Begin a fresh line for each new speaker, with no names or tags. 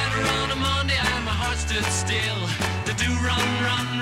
better on a Monday and my heart stood still. The do run, run,